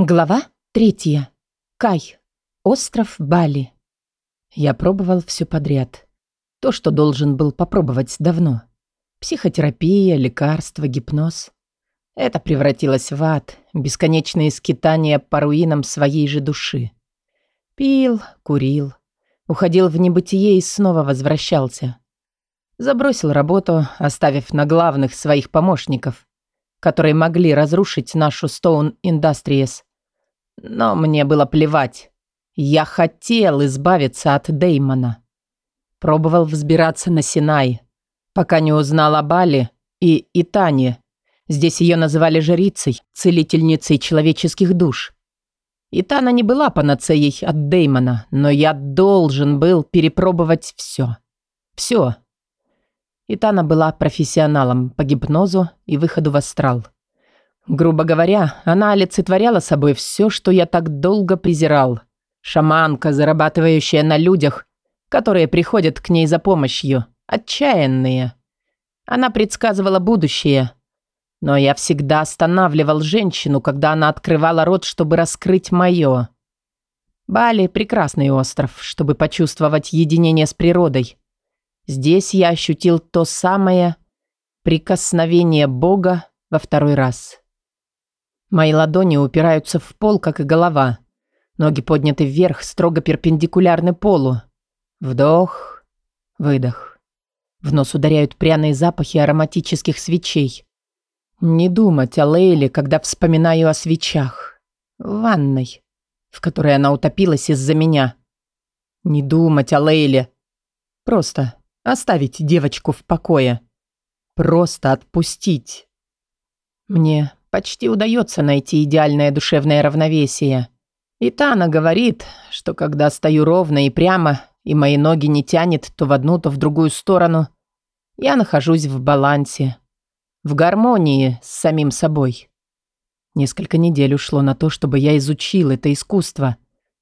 Глава третья. Кай. Остров Бали. Я пробовал все подряд. То, что должен был попробовать давно. Психотерапия, лекарства, гипноз. Это превратилось в ад, бесконечные скитания по руинам своей же души. Пил, курил, уходил в небытие и снова возвращался. Забросил работу, оставив на главных своих помощников, которые могли разрушить нашу Stone Industries – но мне было плевать. Я хотел избавиться от Деймона. Пробовал взбираться на Синай, пока не узнал о Бали и Итане. Здесь ее называли жрицей, целительницей человеческих душ. Итана не была панацеей от Деймона, но я должен был перепробовать все. Все. Итана была профессионалом по гипнозу и выходу в астрал. Грубо говоря, она олицетворяла собой все, что я так долго презирал. Шаманка, зарабатывающая на людях, которые приходят к ней за помощью. Отчаянные. Она предсказывала будущее. Но я всегда останавливал женщину, когда она открывала рот, чтобы раскрыть мое. Бали – прекрасный остров, чтобы почувствовать единение с природой. Здесь я ощутил то самое прикосновение Бога во второй раз. Мои ладони упираются в пол, как и голова. Ноги подняты вверх, строго перпендикулярны полу. Вдох, выдох. В нос ударяют пряные запахи ароматических свечей. Не думать о Лейле, когда вспоминаю о свечах. В ванной, в которой она утопилась из-за меня. Не думать о Лейле. Просто оставить девочку в покое. Просто отпустить. Мне почти удается найти идеальное душевное равновесие. И Тана говорит, что когда стою ровно и прямо, и мои ноги не тянет то в одну, то в другую сторону, я нахожусь в балансе, в гармонии с самим собой. Несколько недель ушло на то, чтобы я изучил это искусство.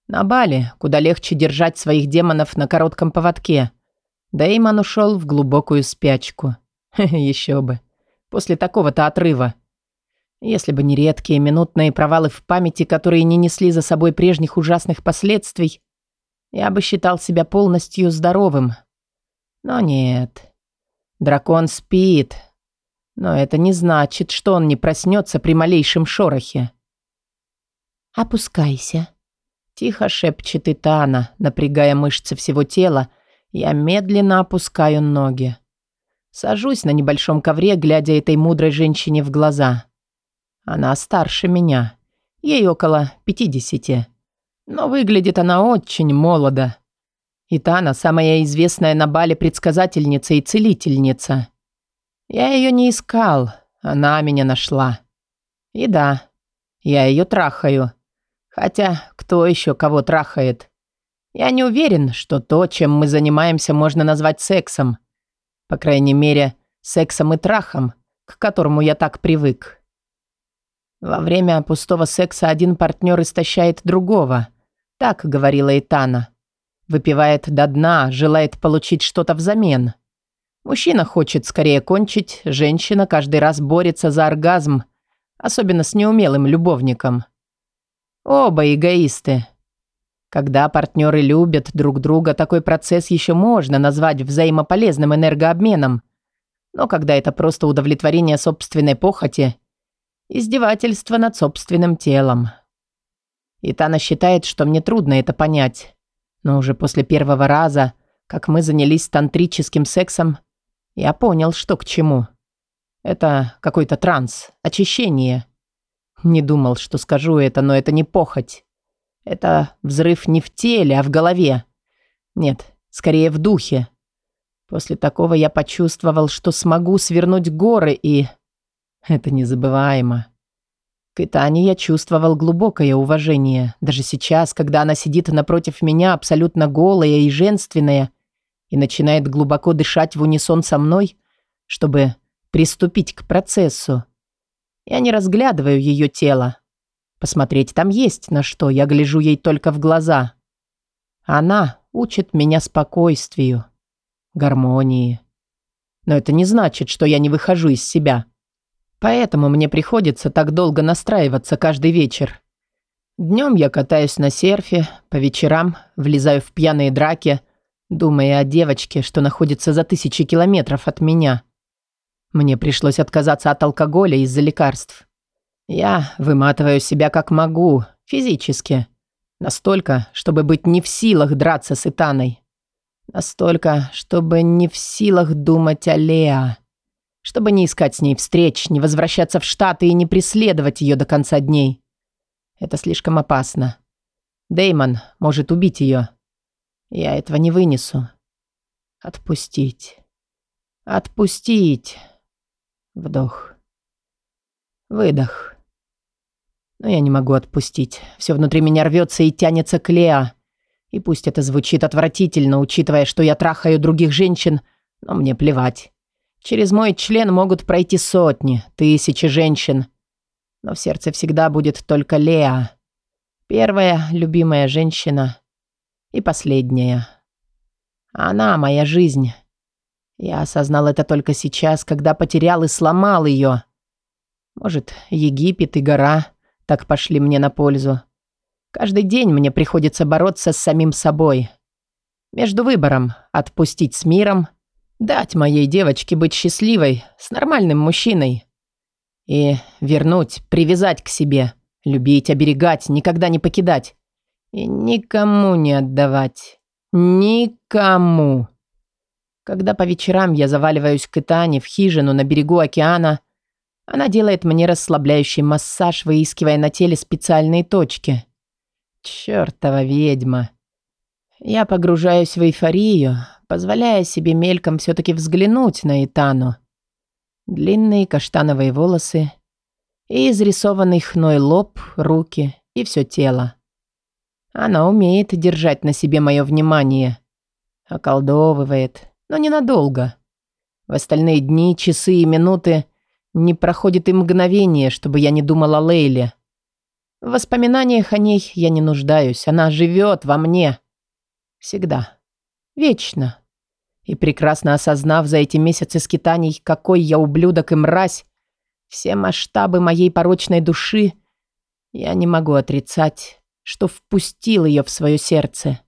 На Бали, куда легче держать своих демонов на коротком поводке. Дэймон ушел в глубокую спячку. Еще бы. После такого-то отрыва. Если бы не редкие минутные провалы в памяти, которые не несли за собой прежних ужасных последствий, я бы считал себя полностью здоровым. Но нет. Дракон спит. Но это не значит, что он не проснется при малейшем шорохе. «Опускайся», — тихо шепчет Итана, напрягая мышцы всего тела. Я медленно опускаю ноги. Сажусь на небольшом ковре, глядя этой мудрой женщине в глаза. Она старше меня. Ей около пятидесяти. Но выглядит она очень молодо. И Тана самая известная на бале предсказательница и целительница. Я ее не искал, она меня нашла. И да, я ее трахаю. Хотя, кто еще кого трахает? Я не уверен, что то, чем мы занимаемся, можно назвать сексом. По крайней мере, сексом и трахом, к которому я так привык. Во время пустого секса один партнер истощает другого. Так говорила Итана. Выпивает до дна, желает получить что-то взамен. Мужчина хочет скорее кончить, женщина каждый раз борется за оргазм, особенно с неумелым любовником. Оба эгоисты. Когда партнеры любят друг друга, такой процесс еще можно назвать взаимополезным энергообменом. Но когда это просто удовлетворение собственной похоти – Издевательство над собственным телом. И Тана считает, что мне трудно это понять. Но уже после первого раза, как мы занялись тантрическим сексом, я понял, что к чему. Это какой-то транс, очищение. Не думал, что скажу это, но это не похоть. Это взрыв не в теле, а в голове. Нет, скорее в духе. После такого я почувствовал, что смогу свернуть горы и... Это незабываемо. К Итане я чувствовал глубокое уважение. Даже сейчас, когда она сидит напротив меня, абсолютно голая и женственная, и начинает глубоко дышать в унисон со мной, чтобы приступить к процессу. Я не разглядываю ее тело. Посмотреть там есть на что, я гляжу ей только в глаза. Она учит меня спокойствию, гармонии. Но это не значит, что я не выхожу из себя. Поэтому мне приходится так долго настраиваться каждый вечер. Днем я катаюсь на серфе, по вечерам влезаю в пьяные драки, думая о девочке, что находится за тысячи километров от меня. Мне пришлось отказаться от алкоголя из-за лекарств. Я выматываю себя как могу, физически. Настолько, чтобы быть не в силах драться с Итаной. Настолько, чтобы не в силах думать о Леа. Чтобы не искать с ней встреч, не возвращаться в Штаты и не преследовать ее до конца дней. Это слишком опасно. Деймон может убить ее. Я этого не вынесу. Отпустить. Отпустить. Вдох. Выдох. Но я не могу отпустить. Все внутри меня рвется и тянется к Леа. И пусть это звучит отвратительно, учитывая, что я трахаю других женщин, но мне плевать. Через мой член могут пройти сотни, тысячи женщин. Но в сердце всегда будет только Леа. Первая любимая женщина и последняя. Она моя жизнь. Я осознал это только сейчас, когда потерял и сломал ее. Может, Египет и гора так пошли мне на пользу. Каждый день мне приходится бороться с самим собой. Между выбором отпустить с миром, дать моей девочке быть счастливой, с нормальным мужчиной. И вернуть, привязать к себе, любить, оберегать, никогда не покидать. И никому не отдавать. Никому. Когда по вечерам я заваливаюсь к Итане в хижину на берегу океана, она делает мне расслабляющий массаж, выискивая на теле специальные точки. Чёртова ведьма. Я погружаюсь в эйфорию, позволяя себе мельком все-таки взглянуть на Итану. Длинные каштановые волосы и изрисованный хной лоб, руки и все тело. Она умеет держать на себе мое внимание. Околдовывает, но ненадолго. В остальные дни, часы и минуты не проходит и мгновение, чтобы я не думал о Лейле. В воспоминаниях о ней я не нуждаюсь. Она живет во мне. Всегда. Вечно. И прекрасно осознав за эти месяцы скитаний, какой я ублюдок и мразь, все масштабы моей порочной души, я не могу отрицать, что впустил ее в свое сердце.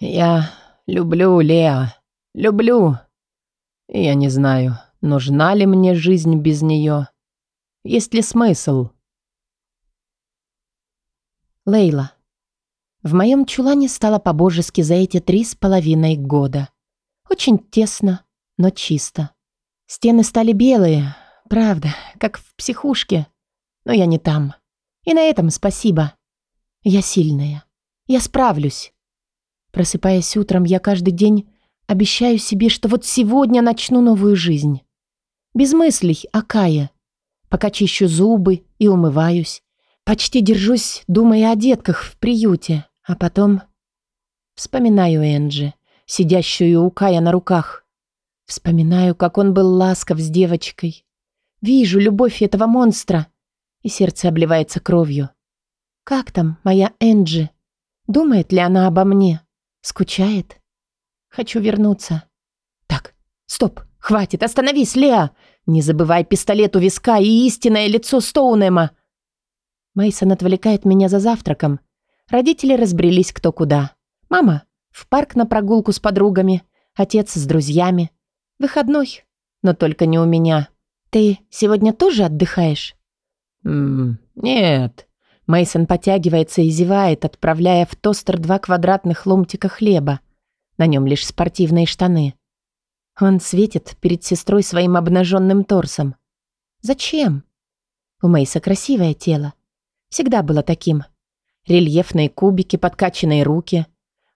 Я люблю Леа. Люблю. И я не знаю, нужна ли мне жизнь без нее. Есть ли смысл? Лейла. В моем чулане стало по-божески за эти три с половиной года. Очень тесно, но чисто. Стены стали белые, правда, как в психушке. Но я не там. И на этом спасибо. Я сильная. Я справлюсь. Просыпаясь утром, я каждый день обещаю себе, что вот сегодня начну новую жизнь. Без мыслей о Кае. Пока чищу зубы и умываюсь. Почти держусь, думая о детках в приюте. А потом вспоминаю Энджи, сидящую у Кая на руках. Вспоминаю, как он был ласков с девочкой. Вижу любовь этого монстра, и сердце обливается кровью. Как там моя Энджи? Думает ли она обо мне? Скучает? Хочу вернуться. Так, стоп, хватит, остановись, Леа! Не забывай пистолет у виска и истинное лицо Стоунема. Мейсон отвлекает меня за завтраком, Родители разбрелись кто куда. Мама в парк на прогулку с подругами, отец с друзьями. Выходной, но только не у меня. Ты сегодня тоже отдыхаешь? Ммм, нет. Мейсон потягивается и зевает, отправляя в тостер два квадратных ломтика хлеба. На нем лишь спортивные штаны. Он светит перед сестрой своим обнаженным торсом. Зачем? У Мейса красивое тело. Всегда было таким рельефные кубики, подкачанные руки.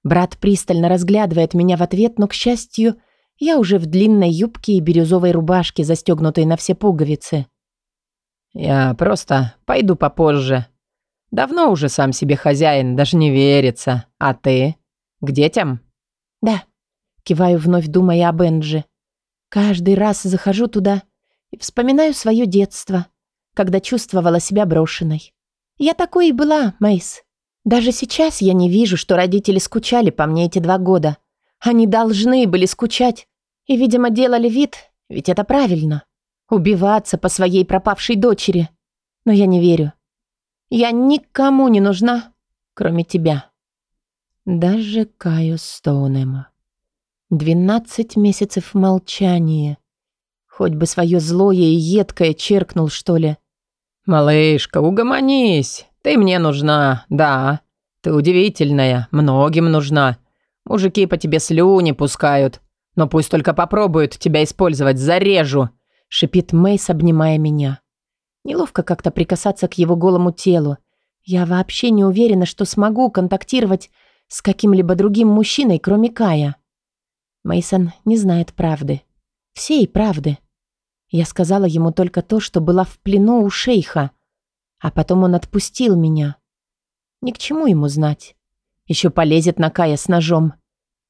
Брат пристально разглядывает меня в ответ, но, к счастью, я уже в длинной юбке и бирюзовой рубашке, застегнутой на все пуговицы. «Я просто пойду попозже. Давно уже сам себе хозяин, даже не верится. А ты? К детям?» «Да», — киваю вновь, думая о Бенджи. «Каждый раз захожу туда и вспоминаю свое детство, когда чувствовала себя брошенной. Я такой и была, Мейс. Даже сейчас я не вижу, что родители скучали по мне эти два года. Они должны были скучать. И, видимо, делали вид, ведь это правильно. Убиваться по своей пропавшей дочери. Но я не верю. Я никому не нужна, кроме тебя. Даже Каю Стоунема. Двенадцать месяцев молчания. Хоть бы свое злое и едкое черкнул, что ли. «Малышка, угомонись. Ты мне нужна, да. Ты удивительная, многим нужна. Мужики по тебе слюни пускают. Но пусть только попробуют тебя использовать, зарежу!» Шипит Мейс, обнимая меня. Неловко как-то прикасаться к его голому телу. Я вообще не уверена, что смогу контактировать с каким-либо другим мужчиной, кроме Кая. Мейсон не знает правды. Всей правды. Я сказала ему только то, что была в плену у шейха. А потом он отпустил меня. Ни к чему ему знать. Еще полезет на Кая с ножом.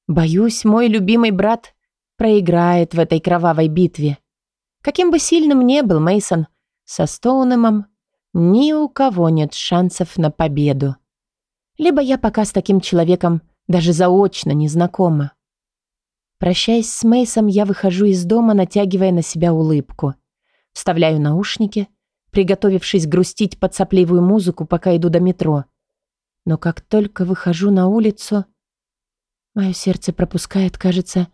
Боюсь, мой любимый брат проиграет в этой кровавой битве. Каким бы сильным ни был Мейсон, со Стоунемом ни у кого нет шансов на победу. Либо я пока с таким человеком даже заочно не знакома. Прощаясь с Мейсом, я выхожу из дома, натягивая на себя улыбку. Вставляю наушники, приготовившись грустить под сопливую музыку, пока иду до метро. Но как только выхожу на улицу, мое сердце пропускает, кажется,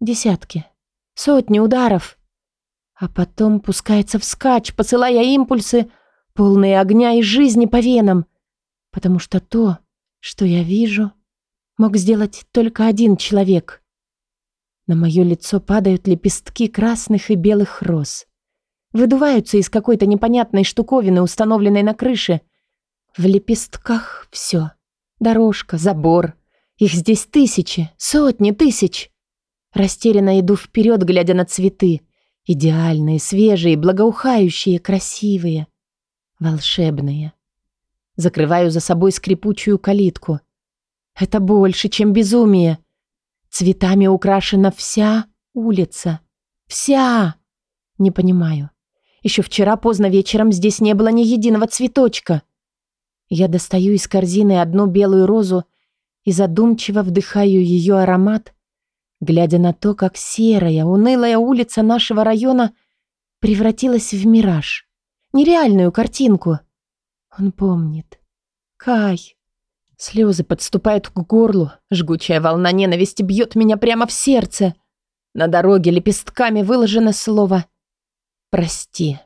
десятки, сотни ударов а потом пускается вскачь, посылая импульсы, полные огня и жизни по венам, потому что то, что я вижу, мог сделать только один человек. На мое лицо падают лепестки красных и белых роз. Выдуваются из какой-то непонятной штуковины, установленной на крыше. В лепестках все. Дорожка, забор. Их здесь тысячи, сотни тысяч. Растерянно иду вперед, глядя на цветы. Идеальные, свежие, благоухающие, красивые, волшебные. Закрываю за собой скрипучую калитку. Это больше, чем безумие. Цветами украшена вся улица. Вся! Не понимаю. Еще вчера поздно вечером здесь не было ни единого цветочка. Я достаю из корзины одну белую розу и задумчиво вдыхаю ее аромат, глядя на то, как серая, унылая улица нашего района превратилась в мираж. Нереальную картинку. Он помнит. Кай. Слезы подступают к горлу, жгучая волна ненависти бьет меня прямо в сердце. На дороге лепестками выложено слово «Прости».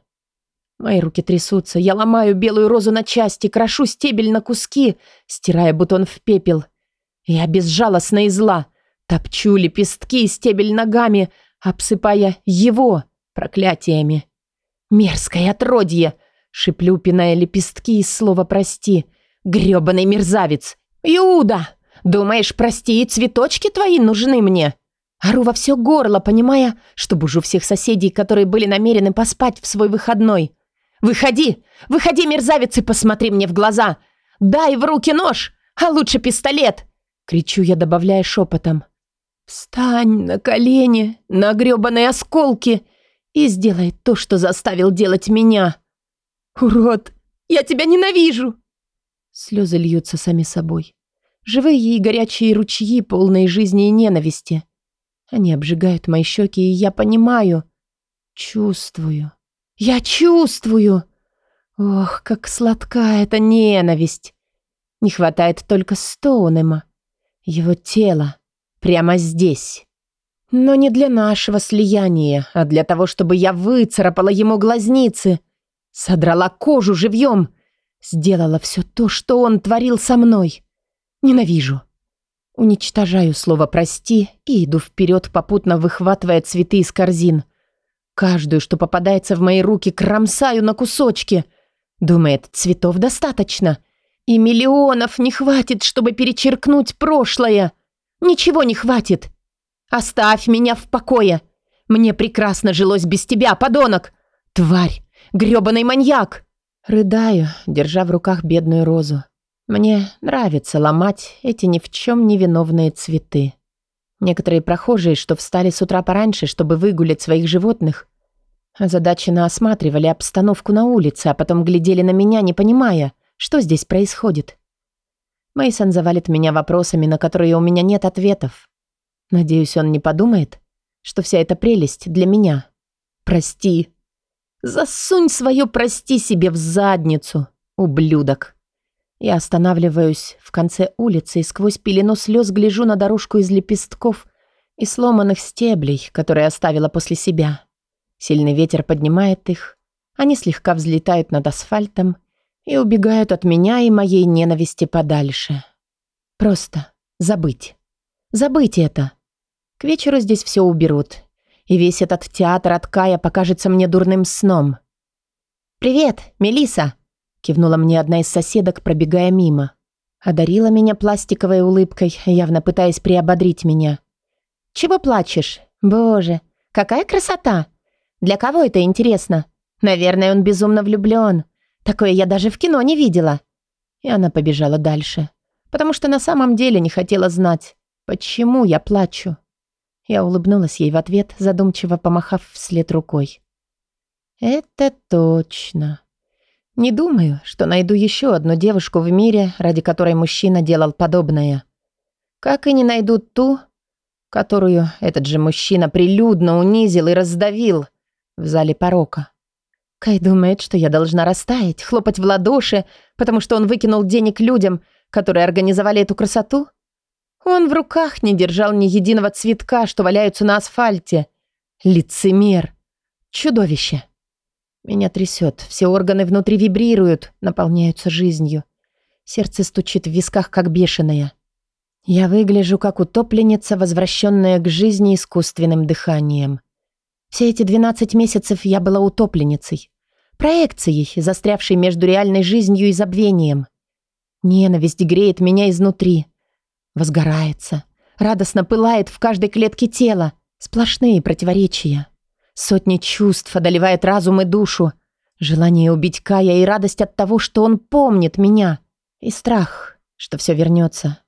Мои руки трясутся, я ломаю белую розу на части, крошу стебель на куски, стирая бутон в пепел. Я безжалостна и зла — Топчу лепестки и стебель ногами, обсыпая его проклятиями. «Мерзкое отродье!» — шиплю, пиная лепестки из слова «прости». «Грёбаный мерзавец! Иуда! Думаешь, прости, цветочки твои нужны мне?» Ору во все горло, понимая, что бужу всех соседей, которые были намерены поспать в свой выходной. «Выходи! Выходи, мерзавец, и посмотри мне в глаза! Дай в руки нож, а лучше пистолет!» Кричу я, добавляя шепотом. Встань на колени, на грёбаные осколки и сделай то, что заставил делать меня. Урод, я тебя ненавижу. Слезы льются сами собой. Живые и горячие ручьи, полные жизни и ненависти. Они обжигают мои щеки, и я понимаю, чувствую. Я чувствую. Ох, как сладка эта ненависть. Не хватает только Стоунема, его тела, Прямо здесь. Но не для нашего слияния, а для того, чтобы я выцарапала ему глазницы, содрала кожу живьем, сделала все то, что он творил со мной. Ненавижу. Уничтожаю слово «прости» и иду вперед, попутно выхватывая цветы из корзин. Каждую, что попадается в мои руки, кромсаю на кусочки. Думает, цветов достаточно. И миллионов не хватит, чтобы перечеркнуть прошлое. Ничего не хватит. Оставь меня в покое. Мне прекрасно жилось без тебя, подонок. Тварь, грёбаный маньяк. Рыдаю, держа в руках бедную розу. Мне нравится ломать эти ни в чем не виновные цветы. Некоторые прохожие, что встали с утра пораньше, чтобы выгулять своих животных, озадаченно осматривали обстановку на улице, а потом глядели на меня, не понимая, что здесь происходит. Мейсон завалит меня вопросами, на которые у меня нет ответов. Надеюсь, он не подумает, что вся эта прелесть для меня. Прости. Засунь свое «прости» себе в задницу, Ублюдок. Я останавливаюсь в конце улицы и сквозь пелену слез гляжу на дорожку из лепестков и сломанных стеблей, которые оставила после себя. Сильный ветер поднимает их, они слегка взлетают над асфальтом и убегают от меня и моей ненависти подальше. Просто забыть. Забыть это. К вечеру здесь все уберут, и весь этот театр от Кая покажется мне дурным сном. «Привет, Мелиса! кивнула мне одна из соседок, пробегая мимо. Одарила меня пластиковой улыбкой, явно пытаясь приободрить меня. «Чего плачешь? Боже, какая красота! Для кого это интересно? Наверное, он безумно влюблен. Такое я даже в кино не видела». И она побежала дальше, потому что на самом деле не хотела знать, почему я плачу. Я улыбнулась ей в ответ, задумчиво помахав вслед рукой. «Это точно. Не думаю, что найду еще одну девушку в мире, ради которой мужчина делал подобное. Как и не найду ту, которую этот же мужчина прилюдно унизил и раздавил в зале порока. Кай думает, что я должна растаять, хлопать в ладоши, потому что он выкинул денег людям, которые организовали эту красоту? Он в руках не держал ни единого цветка, что валяются на асфальте. Лицемер. Чудовище. Меня трясет, все органы внутри вибрируют, наполняются жизнью. Сердце стучит в висках, как бешеное. Я выгляжу, как утопленница, возвращенная к жизни искусственным дыханием. Все эти 12 месяцев я была утопленницей. Проекцией, застрявшей между реальной жизнью и забвением. Ненависть греет меня изнутри. Возгорается. Радостно пылает в каждой клетке тела. Сплошные противоречия. Сотни чувств одолевает разум и душу. Желание убить Кая и радость от того, что он помнит меня. И страх, что все вернется.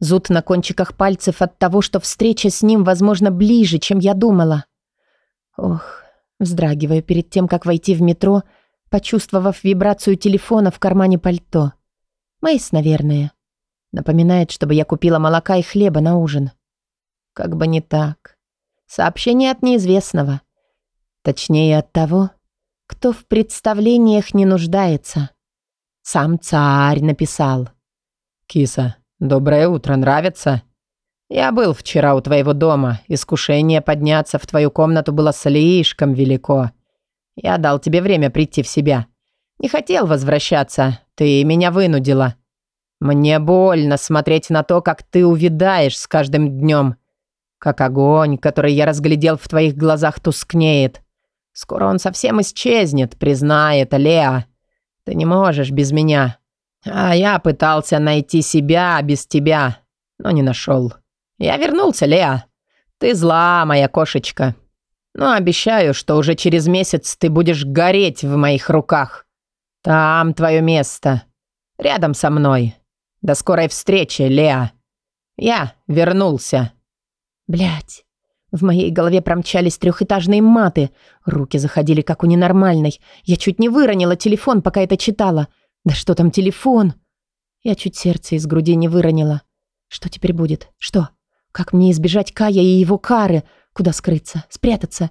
Зуд на кончиках пальцев от того, что встреча с ним, возможно, ближе, чем я думала. Ох, вздрагиваю перед тем, как войти в метро, почувствовав вибрацию телефона в кармане пальто. Мейс, наверное. Напоминает, чтобы я купила молока и хлеба на ужин. Как бы не так. Сообщение от неизвестного. Точнее, от того, кто в представлениях не нуждается. Сам царь написал. «Киса, доброе утро, нравится?» «Я был вчера у твоего дома. Искушение подняться в твою комнату было слишком велико. Я дал тебе время прийти в себя. Не хотел возвращаться, ты меня вынудила. Мне больно смотреть на то, как ты увядаешь с каждым днем. Как огонь, который я разглядел в твоих глазах, тускнеет. Скоро он совсем исчезнет, признай Леа. Ты не можешь без меня. А я пытался найти себя без тебя, но не нашел. Я вернулся, Леа. Ты зла, моя кошечка. Но обещаю, что уже через месяц ты будешь гореть в моих руках. Там твое место. Рядом со мной. До скорой встречи, Леа. Я вернулся. Блять. В моей голове промчались трехэтажные маты. Руки заходили, как у ненормальной. Я чуть не выронила телефон, пока это читала. Да что там телефон? Я чуть сердце из груди не выронила. Что теперь будет? Что? Как мне избежать Кая и его кары? Куда скрыться? Спрятаться?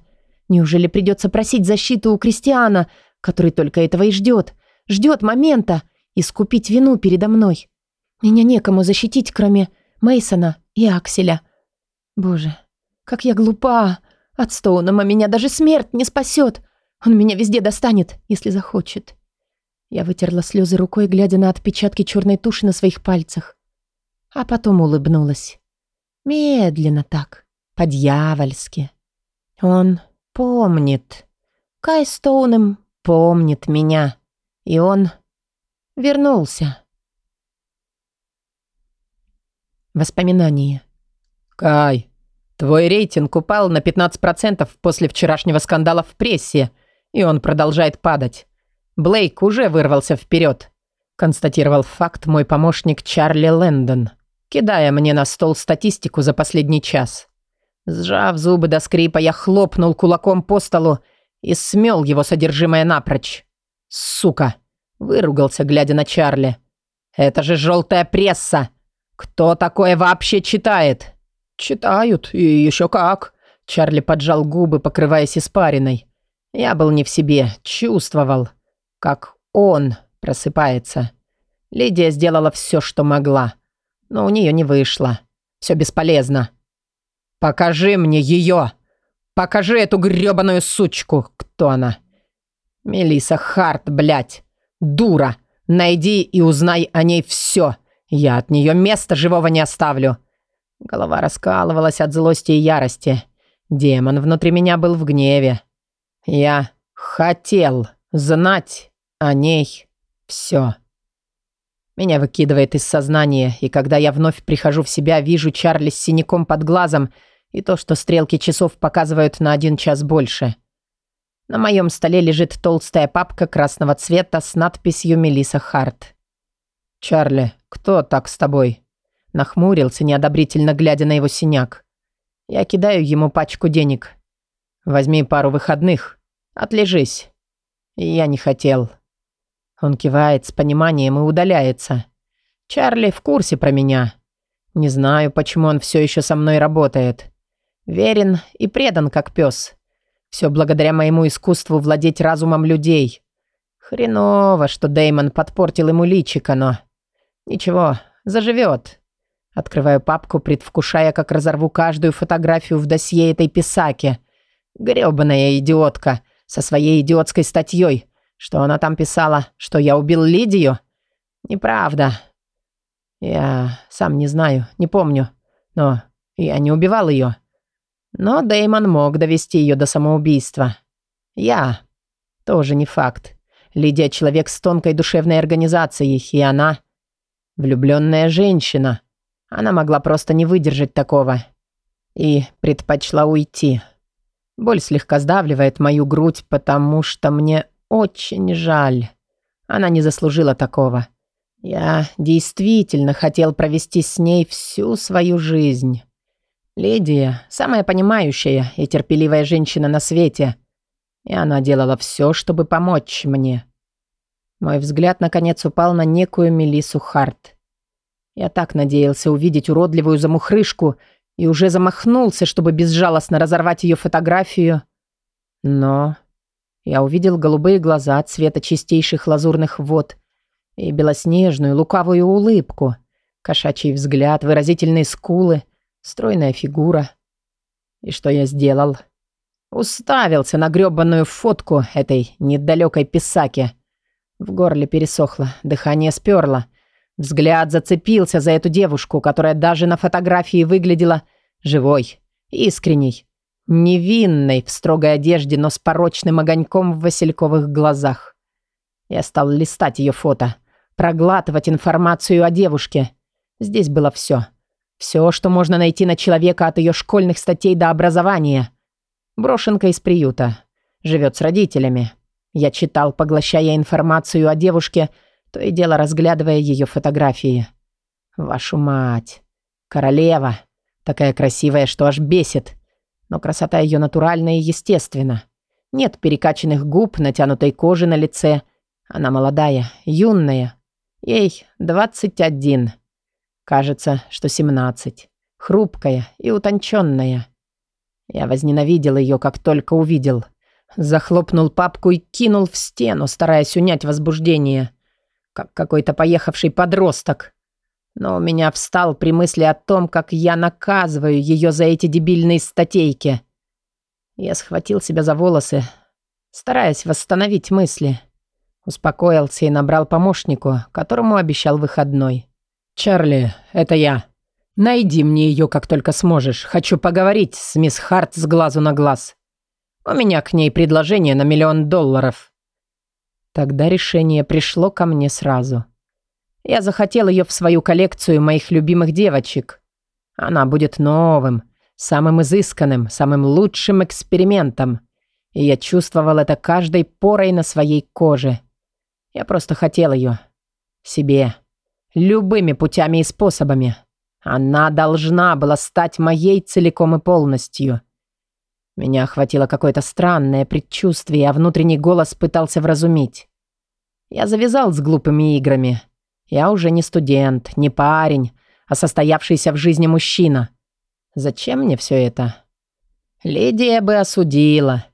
Неужели придется просить защиту у Кристиана, который только этого и ждет? Ждет момента искупить вину передо мной. Меня некому защитить, кроме Мейсона и Акселя. Боже, как я глупа! От Стоунома меня даже смерть не спасет. Он меня везде достанет, если захочет. Я вытерла слезы рукой, глядя на отпечатки черной туши на своих пальцах. А потом улыбнулась. Медленно так, по-дьявольски. Он помнит. Кай Стоунем помнит меня. И он вернулся. Воспоминания. «Кай, Твой рейтинг упал на 15% после вчерашнего скандала в прессе, и он продолжает падать. Блейк уже вырвался вперед, констатировал факт мой помощник Чарли Лэндон, кидая мне на стол статистику за последний час. Сжав зубы до скрипа, я хлопнул кулаком по столу и смел его содержимое напрочь. «Сука!» – выругался, глядя на Чарли. «Это же желтая пресса! Кто такое вообще читает?» «Читают, и еще как!» Чарли поджал губы, покрываясь испариной. Я был не в себе, чувствовал, как он Просыпается. Лидия сделала все, что могла. Но у нее не вышло. Все бесполезно. «Покажи мне ее! Покажи эту грёбаную сучку! Кто она?» Мелиса Харт, блядь! Дура! Найди и узнай о ней все. Я от нее места живого не оставлю!» Голова раскалывалась от злости и ярости. Демон внутри меня был в гневе. Я хотел знать о ней все. Меня выкидывает из сознания, и когда я вновь прихожу в себя, вижу Чарли с синяком под глазом и то, что стрелки часов показывают на один час больше. На моем столе лежит толстая папка красного цвета с надписью «Мелисса Харт». «Чарли, кто так с тобой?» Нахмурился, неодобрительно глядя на его синяк. Я кидаю ему пачку денег. «Возьми пару выходных. Отлежись». Я не хотел. Он кивает с пониманием и удаляется. Чарли в курсе про меня. Не знаю, почему он все еще со мной работает. Верен и предан, как пес. Все благодаря моему искусству владеть разумом людей. Хреново, что Деймон подпортил ему личико, но... Ничего, заживет. Открываю папку, предвкушая, как разорву каждую фотографию в досье этой писаки. Грёбаная идиотка со своей идиотской статьей. Что она там писала? Что я убил Лидию? Неправда. Я сам не знаю, не помню. Но я не убивал ее. Но Деймон мог довести ее до самоубийства. Я. Тоже не факт. Лидия человек с тонкой душевной организацией, и она... Влюбленная женщина. Она могла просто не выдержать такого. И предпочла уйти. Боль слегка сдавливает мою грудь, потому что мне очень жаль. Она не заслужила такого. Я действительно хотел провести с ней всю свою жизнь. Лидия – самая понимающая и терпеливая женщина на свете. И она делала все, чтобы помочь мне. Мой взгляд, наконец, упал на некую Мелису Харт. Я так надеялся увидеть уродливую замухрышку и уже замахнулся, чтобы безжалостно разорвать ее фотографию. Но я увидел голубые глаза цвета чистейших лазурных вод и белоснежную лукавую улыбку, кошачий взгляд, выразительные скулы – Стройная фигура. И что я сделал? Уставился на грёбаную фотку этой недалекой писаки. В горле пересохло, дыхание сперло. Взгляд зацепился за эту девушку, которая даже на фотографии выглядела живой, искренней, невинной в строгой одежде, но с порочным огоньком в васильковых глазах. Я стал листать ее фото, проглатывать информацию о девушке. Здесь было все. Все, что можно найти на человека от ее школьных статей до образования. Брошенка из приюта. Живет с родителями. Я читал, поглощая информацию о девушке, то и дело разглядывая ее фотографии. Вашу мать. Королева. Такая красивая, что аж бесит. Но красота ее натуральная и естественна. Нет перекачанных губ, натянутой кожи на лице. Она молодая, юная. Ей двадцать один. Кажется, что семнадцать. Хрупкая и утонченная. Я возненавидел ее, как только увидел. Захлопнул папку и кинул в стену, стараясь унять возбуждение. Как какой-то поехавший подросток. Но у меня встал при мысли о том, как я наказываю ее за эти дебильные статейки. Я схватил себя за волосы, стараясь восстановить мысли. Успокоился и набрал помощнику, которому обещал выходной. «Чарли, это я. Найди мне ее, как только сможешь. Хочу поговорить с мисс Харт с глазу на глаз. У меня к ней предложение на миллион долларов». Тогда решение пришло ко мне сразу. Я захотел ее в свою коллекцию моих любимых девочек. Она будет новым, самым изысканным, самым лучшим экспериментом. И я чувствовал это каждой порой на своей коже. Я просто хотел ее. Себе. Любыми путями и способами. Она должна была стать моей целиком и полностью. Меня охватило какое-то странное предчувствие, а внутренний голос пытался вразумить. Я завязал с глупыми играми. Я уже не студент, не парень, а состоявшийся в жизни мужчина. Зачем мне все это? Лидия бы осудила.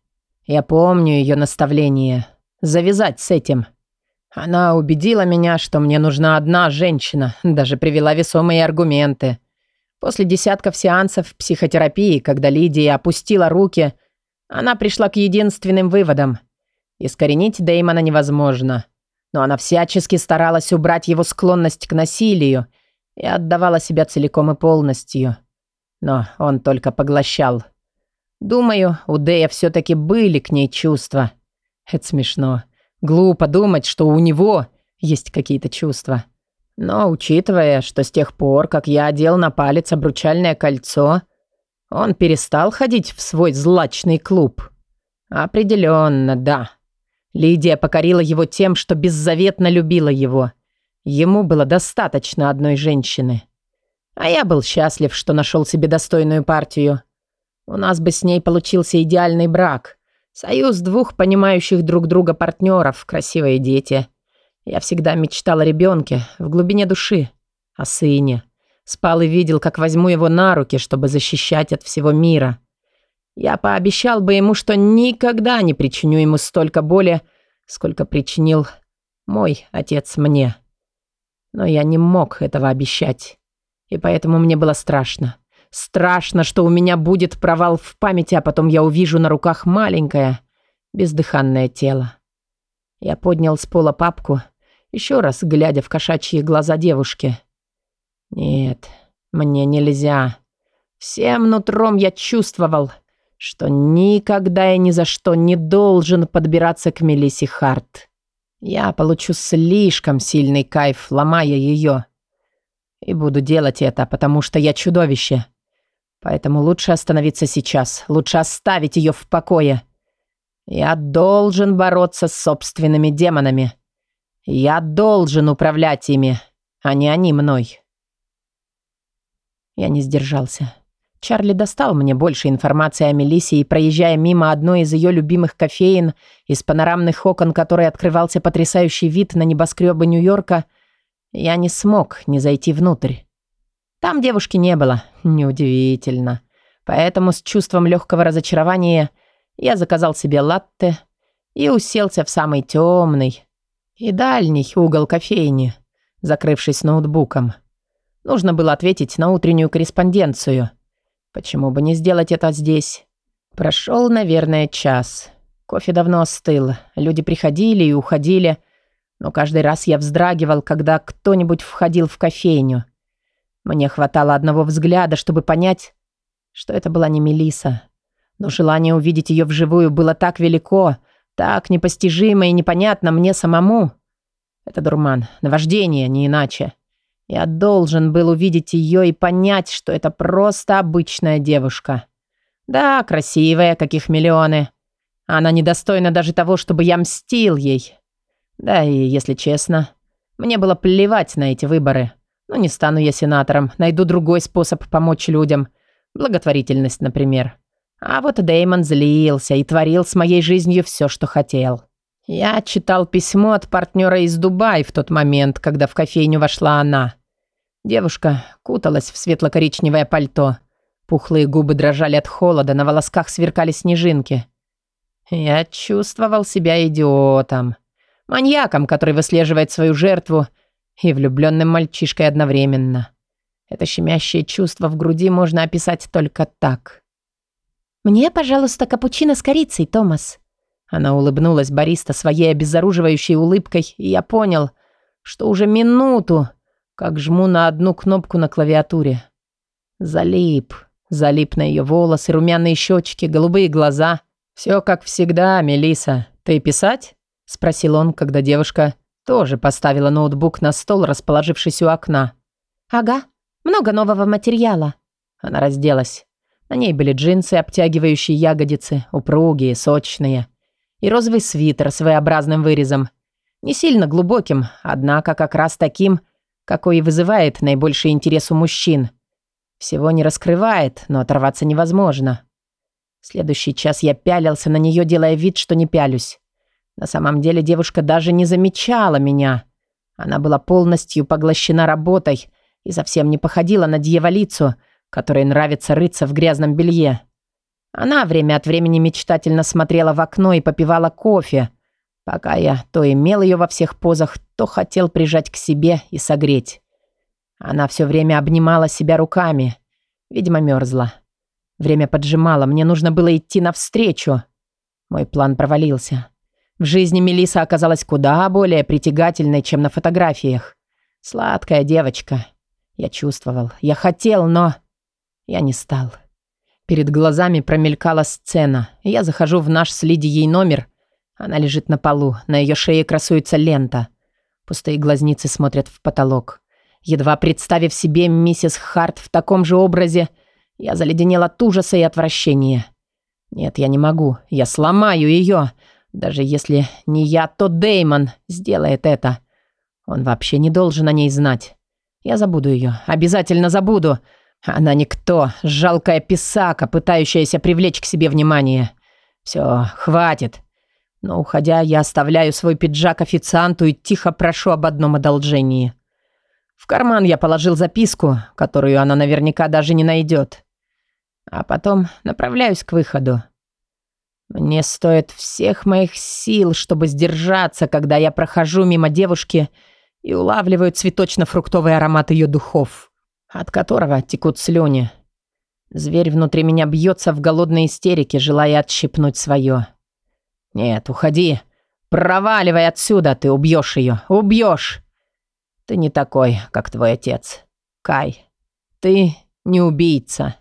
Я помню ее наставление. Завязать с этим. Она убедила меня, что мне нужна одна женщина, даже привела весомые аргументы. После десятков сеансов психотерапии, когда Лидия опустила руки, она пришла к единственным выводам. Искоренить Дэймона невозможно. Но она всячески старалась убрать его склонность к насилию и отдавала себя целиком и полностью. Но он только поглощал. Думаю, у Дэя все-таки были к ней чувства. Это смешно. Глупо думать, что у него есть какие-то чувства. Но учитывая, что с тех пор, как я одел на палец обручальное кольцо, он перестал ходить в свой злачный клуб. Определенно, да. Лидия покорила его тем, что беззаветно любила его. Ему было достаточно одной женщины. А я был счастлив, что нашел себе достойную партию. У нас бы с ней получился идеальный брак. Союз двух понимающих друг друга партнеров, красивые дети. Я всегда мечтал о ребенке, в глубине души, о сыне. Спал и видел, как возьму его на руки, чтобы защищать от всего мира. Я пообещал бы ему, что никогда не причиню ему столько боли, сколько причинил мой отец мне. Но я не мог этого обещать. И поэтому мне было страшно. Страшно, что у меня будет провал в памяти, а потом я увижу на руках маленькое, бездыханное тело. Я поднял с пола папку, еще раз глядя в кошачьи глаза девушки. Нет, мне нельзя. Всем нутром я чувствовал, что никогда и ни за что не должен подбираться к Мелиссе Харт. Я получу слишком сильный кайф, ломая ее. И буду делать это, потому что я чудовище. Поэтому лучше остановиться сейчас, лучше оставить ее в покое. Я должен бороться с собственными демонами. Я должен управлять ими, а не они мной. Я не сдержался. Чарли достал мне больше информации о Мелиссе и, проезжая мимо одной из ее любимых кофеин, из панорамных окон которой открывался потрясающий вид на небоскребы Нью-Йорка, я не смог не зайти внутрь. Там девушки не было, неудивительно. Поэтому с чувством легкого разочарования я заказал себе латте и уселся в самый темный и дальний угол кофейни, закрывшись ноутбуком. Нужно было ответить на утреннюю корреспонденцию. Почему бы не сделать это здесь? Прошел, наверное, час. Кофе давно остыл. Люди приходили и уходили. Но каждый раз я вздрагивал, когда кто-нибудь входил в кофейню. Мне хватало одного взгляда, чтобы понять, что это была не Мелиса. Но желание увидеть ее вживую было так велико, так непостижимо и непонятно мне самому. Это дурман, наваждение, не иначе. Я должен был увидеть ее и понять, что это просто обычная девушка. Да, красивая, каких миллионы. Она недостойна даже того, чтобы я мстил ей. Да и, если честно, мне было плевать на эти выборы. Но не стану я сенатором, найду другой способ помочь людям. Благотворительность, например. А вот Дэймон злился и творил с моей жизнью все, что хотел. Я читал письмо от партнера из Дубая в тот момент, когда в кофейню вошла она. Девушка куталась в светло-коричневое пальто. Пухлые губы дрожали от холода, на волосках сверкали снежинки. Я чувствовал себя идиотом. Маньяком, который выслеживает свою жертву, и влюбленным мальчишкой одновременно. Это щемящее чувство в груди можно описать только так. «Мне, пожалуйста, капучино с корицей, Томас». Она улыбнулась бариста своей обезоруживающей улыбкой, и я понял, что уже минуту как жму на одну кнопку на клавиатуре. Залип. Залип на ее волосы, румяные щечки, голубые глаза. Все как всегда, Мелиса. Ты писать? Спросил он, когда девушка тоже поставила ноутбук на стол, расположившись у окна. Ага, много нового материала. Она разделась. На ней были джинсы, обтягивающие ягодицы, упругие, сочные. И розовый свитер с V-образным вырезом. Не сильно глубоким, однако как раз таким, какой и вызывает наибольший интерес у мужчин. Всего не раскрывает, но оторваться невозможно. Следующий час я пялился на нее, делая вид, что не пялюсь. На самом деле девушка даже не замечала меня. Она была полностью поглощена работой и совсем не походила на дьяволицу, которой нравится рыться в грязном белье. Она время от времени мечтательно смотрела в окно и попивала кофе, Пока я то имел ее во всех позах, то хотел прижать к себе и согреть. Она все время обнимала себя руками. Видимо, мерзла. Время поджимало, мне нужно было идти навстречу. Мой план провалился. В жизни Мелиса оказалась куда более притягательной, чем на фотографиях. Сладкая девочка. Я чувствовал, я хотел, но... Я не стал. Перед глазами промелькала сцена. Я захожу в наш с Лидией номер. Она лежит на полу, на ее шее красуется лента. Пустые глазницы смотрят в потолок. Едва представив себе миссис Харт в таком же образе, я заледенел от ужаса и отвращения. Нет, я не могу. Я сломаю ее. Даже если не я, то Деймон сделает это. Он вообще не должен о ней знать. Я забуду ее. Обязательно забуду. Она никто. Жалкая писака, пытающаяся привлечь к себе внимание. Все, хватит. Но уходя, я оставляю свой пиджак официанту и тихо прошу об одном одолжении. В карман я положил записку, которую она наверняка даже не найдет. А потом направляюсь к выходу. Мне стоит всех моих сил, чтобы сдержаться, когда я прохожу мимо девушки и улавливаю цветочно-фруктовый аромат ее духов, от которого текут слюни. Зверь внутри меня бьется в голодной истерике, желая отщипнуть свое. «Нет, уходи. Проваливай отсюда, ты убьешь ее. Убьешь. Ты не такой, как твой отец. Кай, ты не убийца».